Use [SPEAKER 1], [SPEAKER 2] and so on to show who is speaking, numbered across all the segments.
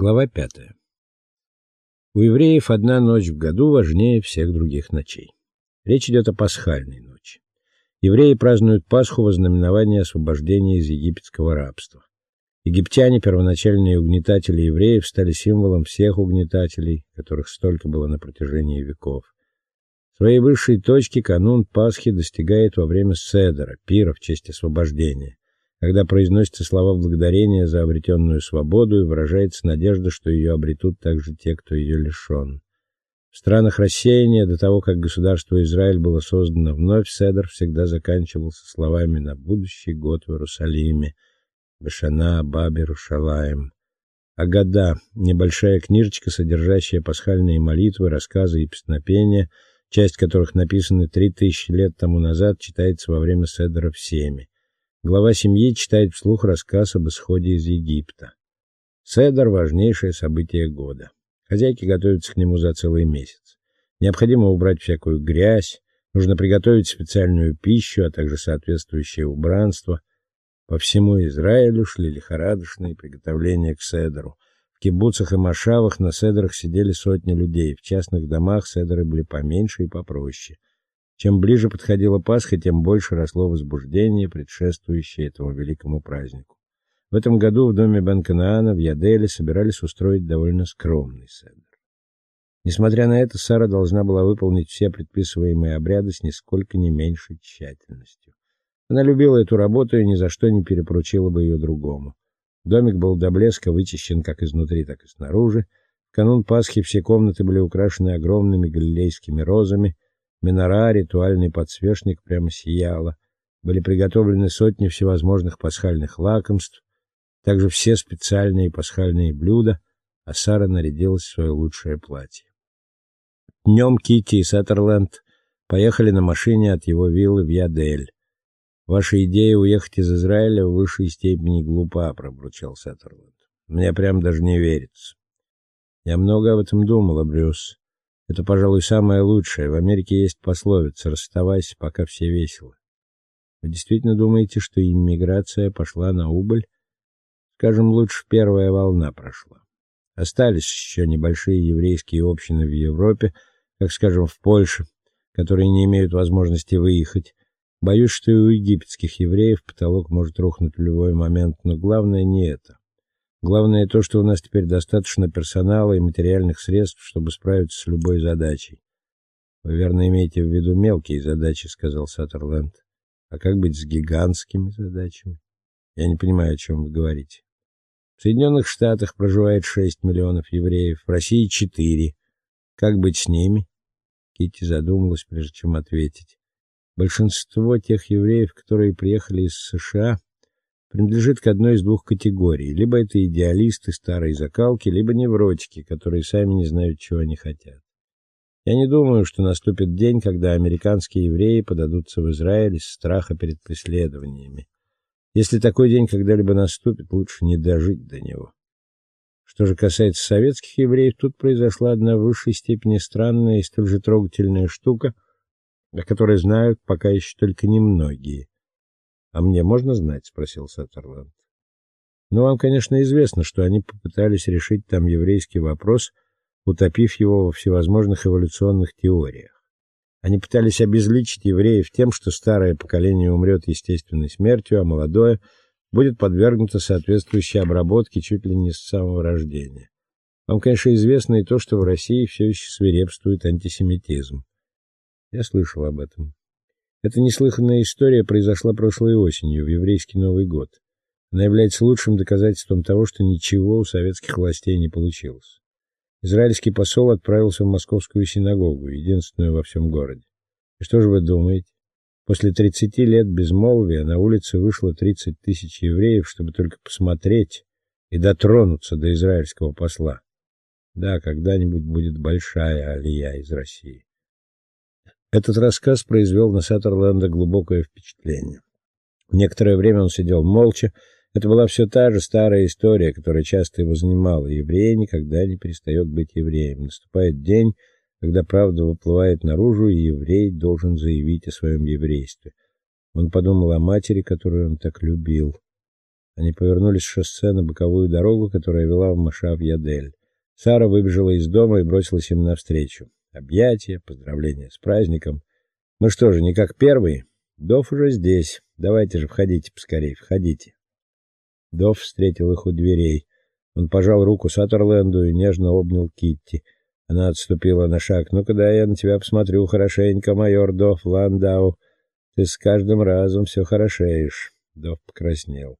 [SPEAKER 1] Глава 5. У евреев одна ночь в году важнее всех других ночей. Речь идет о пасхальной ночи. Евреи празднуют Пасху во знаменование освобождения из египетского рабства. Египтяне, первоначальные угнетатели евреев, стали символом всех угнетателей, которых столько было на протяжении веков. Своей высшей точки канун Пасхи достигает во время седера, пира в честь освобождения когда произносятся слова благодарения за обретенную свободу и выражается надежда, что ее обретут также те, кто ее лишен. В странах рассеяния до того, как государство Израиль было создано вновь, седр всегда заканчивался словами на будущий год в Иерусалиме. Башана Баби Рушалаем. Агада небольшая книжечка, содержащая пасхальные молитвы, рассказы и песнопения, часть которых написаны три тысячи лет тому назад, читается во время седра в Семе. Глава семьи читает вслух рассказ об исходе из Египта. Седр важнейшее событие года. Хозяйки готовятся к нему за целый месяц. Необходимо убрать всякую грязь, нужно приготовить специальную пищу, а также соответствующее убранство. По всему Израилю шли лихорадочные приготовления к седру. В кибуцах и машавах на седрах сидели сотни людей, в частных домах седры были поменьше и попроще. Чем ближе подходила Пасха, тем больше росло возбуждение, предшествующее этому великому празднику. В этом году в доме Бен-Канаана в Яделе собирались устроить довольно скромный седр. Несмотря на это, Сара должна была выполнить все предписываемые обряды с нисколько не меньшей тщательностью. Она любила эту работу и ни за что не перепоручила бы ее другому. Домик был до блеска вычищен как изнутри, так и снаружи. В канун Пасхи все комнаты были украшены огромными галилейскими розами – Минора, ритуальный подсвечник прямо сияла. Были приготовлены сотни всевозможных пасхальных лакомств, также все специальные пасхальные блюда, а Сара нарядилась в свое лучшее платье. Днем Кити и Саттерленд поехали на машине от его виллы в Ядель. Ваша идея уехать из Израиля в высшей степени глупа, пробурчал Саттерленд. Мне прям даже не верится. Я много об этом думала, Брюс. Это, пожалуй, самое лучшее. В Америке есть пословица: "Расставайся, пока все весело". Вы действительно думаете, что иммиграция пошла на убыль? Скажем, лучше первая волна прошла. Остались еще небольшие еврейские общины в Европе, как, скажем, в Польше, которые не имеют возможности выехать. Боюсь, что и у египетских евреев потолок может рухнуть в любой момент, но главное не это. Главное то, что у нас теперь достаточно персонала и материальных средств, чтобы справиться с любой задачей. Вы верно имеете в виду мелкие задачи, сказал Саттерленд. А как быть с гигантскими задачами? Я не понимаю, о чем вы говорите. В Соединенных Штатах проживает 6 миллионов евреев, в России 4. Как быть с ними? Китти задумалась, прежде чем ответить. Большинство тех евреев, которые приехали из США, принадлежит к одной из двух категорий: либо это идеалисты старой закалки, либо невротики, которые сами не знают, чего они хотят. Я не думаю, что наступит день, когда американские евреи подадутся в Израиль из страха перед преследованиями. Если такой день когда-либо наступит, лучше не дожить до него. Что же касается советских евреев, тут произошла одна в высшей степени странная и столь же трогательная штука, о которой знают пока еще только немногие. А мне можно знать, спросил Саттерланд. Ну, вам, конечно, известно, что они попытались решить там еврейский вопрос, утопив его во всевозможных эволюционных теориях. Они пытались обезличить евреев тем, что старое поколение умрет естественной смертью, а молодое будет подвергнуто соответствующей обработке чуть ли не с самого рождения. Вам, конечно, известно и то, что в России все еще свирепствует антисемитизм. Я слышал об этом. Эта неслыханная история произошла прошлой осенью, в еврейский Новый год. Она является лучшим доказательством того, что ничего у советских властей не получилось. Израильский посол отправился в московскую синагогу, единственную во всем городе. И что же вы думаете? После 30 лет безмолвия на улице вышло 30 тысяч евреев, чтобы только посмотреть и дотронуться до израильского посла. Да, когда-нибудь будет большая алия из России. Этот рассказ произвел на Саттерленда глубокое впечатление. Некоторое время он сидел молча. Это была все та же старая история, которая часто его занимала. Еврей никогда не перестает быть евреем. Наступает день, когда правда выплывает наружу, и еврей должен заявить о своем еврействе. Он подумал о матери, которую он так любил. Они повернули с шоссе на боковую дорогу, которая вела в Машав-Ядель. Сара выбежала из дома и бросилась им навстречу. Объятия, поздравления с праздником. Мы что же, не как первые? Дов уже здесь. Давайте же, входите поскорей, входите. Дов встретил их у дверей. Он пожал руку Саттерленду и нежно обнял Китти. Она отступила на шаг. «Ну-ка, да я на тебя посмотрю хорошенько, майор Дов Ландау. Ты с каждым разом все хорошеешь». Дов покраснел.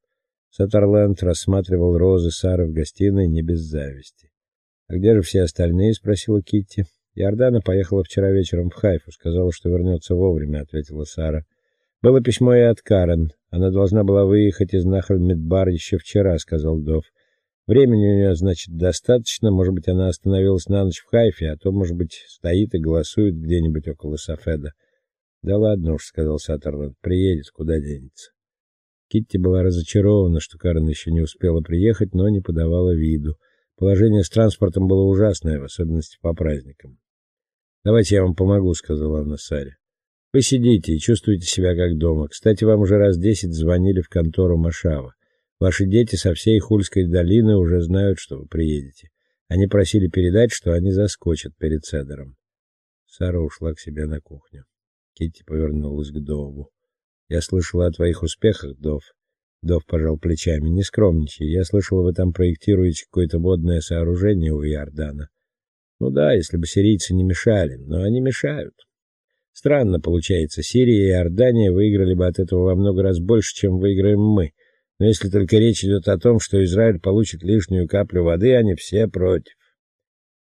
[SPEAKER 1] Саттерленд рассматривал розы Сары в гостиной не без зависти. «А где же все остальные?» — спросила Китти. «Иордана поехала вчера вечером в Хайфу. Сказала, что вернется вовремя», — ответила Сара. «Было письмо и от Карен. Она должна была выехать из Нахаль-Медбар еще вчера», — сказал Дов. «Времени у нее, значит, достаточно. Может быть, она остановилась на ночь в Хайфе, а то, может быть, стоит и голосует где-нибудь около Сафеда». «Да ладно уж», — сказал Саттерленд. «Приедет, куда денется». Китти была разочарована, что Карен еще не успела приехать, но не подавала виду. Положение с транспортом было ужасное, в особенности по праздникам. "Давайте я вам помогу", сказала она Саре. "Вы сидите и чувствуете себя как дома. Кстати, вам уже раз десять звонили в контору Машава. Ваши дети со всей Хульской долины уже знают, что вы приедете. Они просили передать, что они заскочат перед Седером". Сара ушла к себе на кухню. Китти повернулась к Дову. Я слышала о твоих успехах, Дов. Дов пожал плечами. Не скромничай. Я слышал, вы там проектируете какое-то водное сооружение у Иордана. Ну да, если бы сирийцы не мешали, но они мешают. Странно получается. Сирия и Иордания выиграли бы от этого во много раз больше, чем выиграем мы. Но если только речь идет о том, что Израиль получит лишнюю каплю воды, они все против.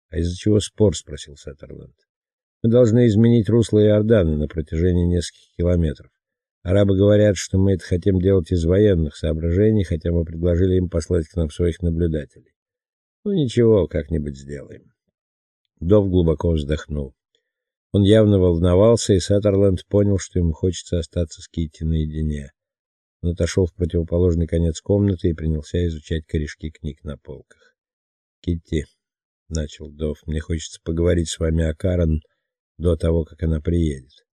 [SPEAKER 1] А из-за чего спор, спросил Саттерленд. Мы должны изменить русло Иордана на протяжении нескольких километров. Арабы говорят, что мы это хотим делать из военных соображений, хотя мы предложили им послать к нам своих наблюдателей. Ну ничего, как-нибудь сделаем. Дов глубоко вздохнул. Он явно волновался, и Саттерленд понял, что ему хочется остаться с Китти наедине. Он отошел в противоположный конец комнаты и принялся изучать корешки книг на полках. "Китти", начал Дов, "мне хочется поговорить с вами о Карен до того, как она приедет.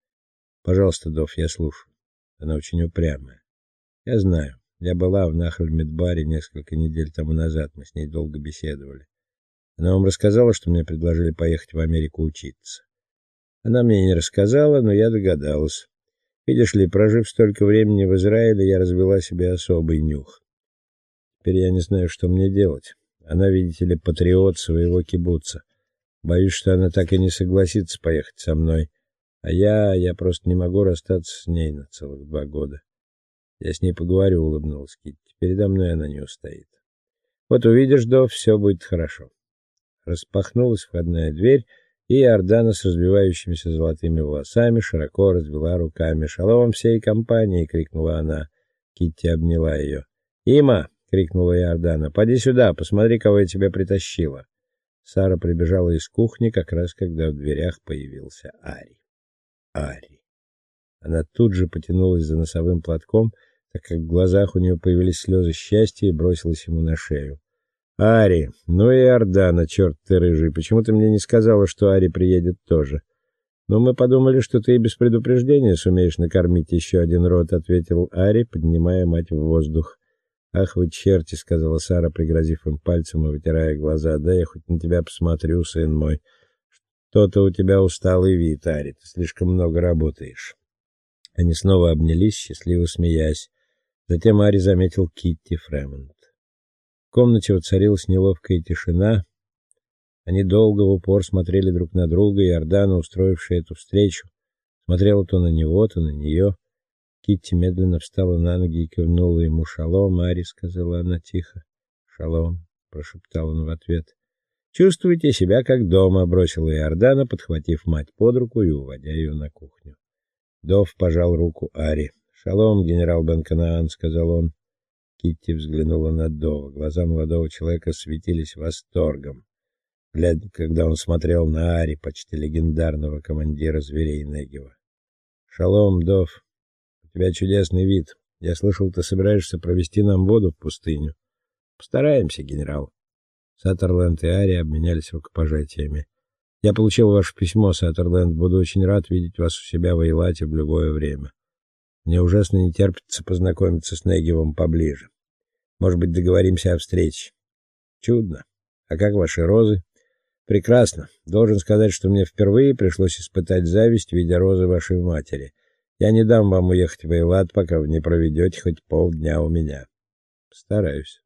[SPEAKER 1] Пожалуйста, Дов, я слушаю. Она очень упрямая. Я знаю. Я была в Нахаль-Медбаре несколько недель тому назад, мы с ней долго беседовали. Она вам рассказала, что мне предложили поехать в Америку учиться. Она мне не рассказала, но я догадалась. Видишь ли, прожив столько времени в Израиле, я развела себе особый нюх. Теперь я не знаю, что мне делать. Она, видите ли, патриот своего кибуца. Боюсь, что она так и не согласится поехать со мной. А я, я просто не могу расстаться с ней на целых два года. Я с ней поговорю, улыбнулась Китти. Передо мной она не устоит. Вот увидишь, до все будет хорошо. Распахнулась входная дверь, и Ордана с развивающимися золотыми волосами широко развела руками. "Шалом всей компании!" крикнула она. Китти обняла ее. "Има!" крикнула Иордана. "Поди сюда, посмотри, кого я тебе притащила". Сара прибежала из кухни как раз когда в дверях появился Ари. Ари. Она тут же потянулась за носовым платком, так как в глазах у нее появились слезы счастья и бросилась ему на шею. Ари, ну и Ордана, черт ты рыжий, почему ты мне не сказала, что Ари приедет тоже? Но «Ну, мы подумали, что ты и без предупреждения сумеешь накормить еще один рот, ответил Ари, поднимая мать в воздух. Ах вы черти, сказала Сара, пригрозив им пальцем и вытирая глаза. Да я хоть на тебя посмотрю, сын мой. То-то у тебя усталый вид, Ари, ты слишком много работаешь. Они снова обнялись, счастливо смеясь. Затем Ари заметил Китти Фремонт. В комнате воцарилась неловкая тишина. Они долго в упор смотрели друг на друга, и Ордана, устроившая эту встречу, смотрела то на него, то на нее. Китти медленно встала на ноги и кивнула ему. "Шалом, Ари", сказала она тихо. "Шалом", прошептал он в ответ. Чувствуйте себя как дома, бросила Иордана, подхватив мать под руку и уводя ее на кухню. Дов пожал руку Ари. "Шалом, генерал Бенканаан", сказал он. Китти взглянула на Дова. Глаза молодого человека светились восторгом, глядя, когда он смотрел на Ари, почти легендарного командира зверей Негева. "Шалом, Дов. У тебя чудесный вид. Я слышал, ты собираешься провести нам воду в пустыню. Постараемся, генерал". Саттерленд и Ари обменялись рукопожатиями. Я получил ваше письмо, Саттерленд. Буду очень рад видеть вас у себя в Эйлате в любое время. Мне ужасно не терпится познакомиться с Негевым поближе. Может быть, договоримся о встрече. Чудно. А как ваши розы? Прекрасно. Должен сказать, что мне впервые пришлось испытать зависть, видя розы вашей матери. Я не дам вам уехать в Эйлат, пока вы не проведете хоть полдня у меня. Стараюсь.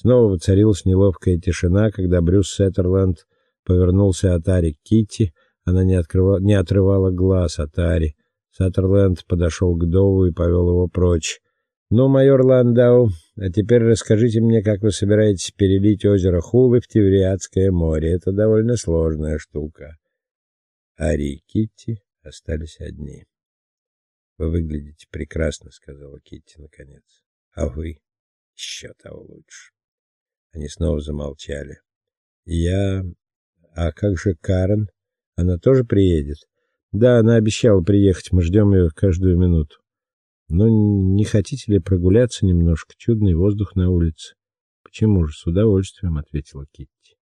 [SPEAKER 1] Снова воцарилась неловкая тишина, когда Брюс Сеттерленд повернулся от Ари к Китти. Она не открывала, не отрывала глаз от Ари. Сеттерленд подошел к Дову и повел его прочь. Ну, майор Ландау, а теперь расскажите мне, как вы собираетесь перелить озеро Хулы в Тевриадское море. Это довольно сложная штука. Ари и Китти остались одни. Вы выглядите прекрасно, сказала Китти наконец. А вы еще того лучше. Они снова замолчали. Я А как же Карен? Она тоже приедет? Да, она обещала приехать. Мы ждем ее каждую минуту. Но не хотите ли прогуляться немножко? Чудный воздух на улице. Почему же? С удовольствием, ответила Китти.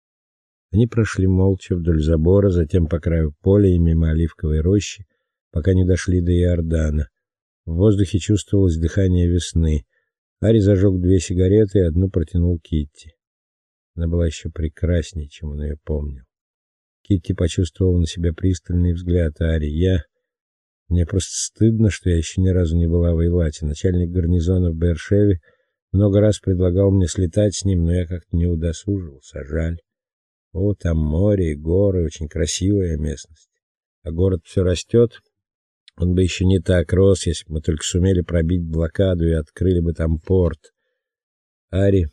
[SPEAKER 1] Они прошли молча вдоль забора, затем по краю поля и мимо оливковой рощи, пока не дошли до Иордана. В воздухе чувствовалось дыхание весны. Ари зажег две сигареты и одну протянул Китти. Она была еще прекраснее, чем он ее помнил. Китти почувствовала на себе пристальный взгляд Ари. Я мне просто стыдно, что я еще ни разу не была в Эйлате. Начальник гарнизона в Бершеве много раз предлагал мне слетать с ним, но я как-то не удосужился, жаль. О, там море и горы, очень красивая местность. А город все растет. Он бы еще не так рос, если бы мы только сумели пробить блокаду и открыли бы там порт. Ари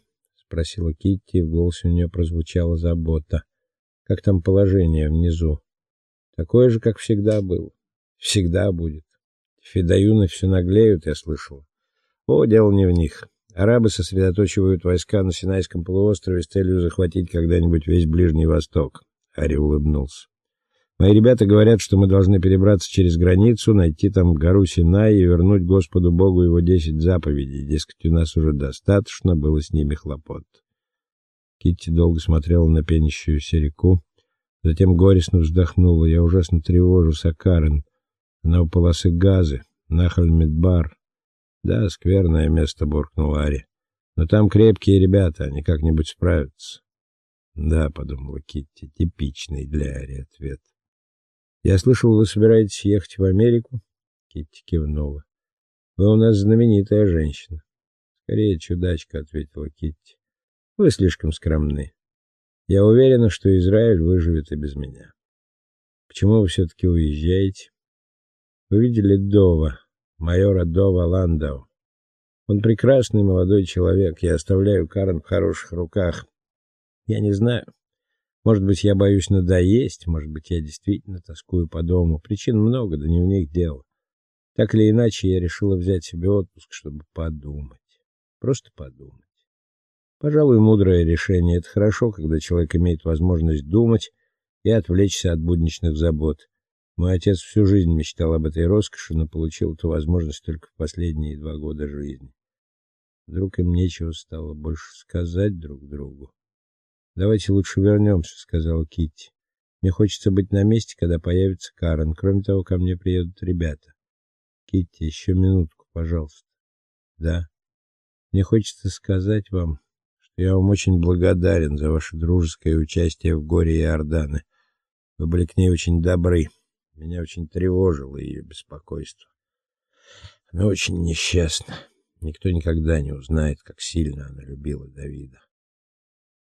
[SPEAKER 1] спросила Китти, в голосе у нее прозвучала забота. Как там положение внизу? Такое же, как всегда было. Всегда будет. Федаюны все наглеют, я слышал. О, дело не в них. Арабы сосредотачивают войска на Синайском полуострове с целью захватить когда-нибудь весь Ближний Восток. Ари улыбнулся. Мои ребята говорят, что мы должны перебраться через границу, найти там гору Синай и вернуть Господу Богу его десять заповедей. Дескать, у нас уже достаточно было с ними хлопот. Китти долго смотрела на пенящуюся реку, затем горестно вздохнула. Я ужасно тревожусь о Карен. Она у полосы газы, Нахаль-Медбар. Да, скверное место, буркнул Ари. Но там крепкие ребята, они как-нибудь справятся. Да, подумала Китти, типичный для Ари ответ. Я слышал, вы собираетесь ехать в Америку? Китти кивнула. Вы у нас знаменитая женщина. Скорее чудачка, ответила Китти. Вы слишком скромны. Я уверена, что Израиль выживет и без меня. Почему вы все таки уезжаете? Вы видели Дова, майора Дова Ландау. Он прекрасный молодой человек. Я оставляю Карен в хороших руках. Я не знаю. Может быть, я боюсь надоесть, может быть, я действительно тоскую по дому. Причин много, да не в них дело. Так или иначе, я решила взять себе отпуск, чтобы подумать. Просто подумать. Пожалуй, мудрое решение это хорошо, когда человек имеет возможность думать и отвлечься от будничных забот. Мой отец всю жизнь мечтал об этой роскоши, но получил эту возможность только в последние два года жизни. Вдруг им нечего стало больше сказать друг другу. Давайте лучше вернемся», — сказала Китти. Мне хочется быть на месте, когда появится Карен. Кроме того, ко мне приедут ребята. Китти, еще минутку, пожалуйста. Да. Мне хочется сказать вам, что я вам очень благодарен за ваше дружеское участие в горе Иорданы. Вы были к ней очень добры. Меня очень тревожило ее беспокойство. Она очень несчастна. Никто никогда не узнает, как сильно она любила Давида.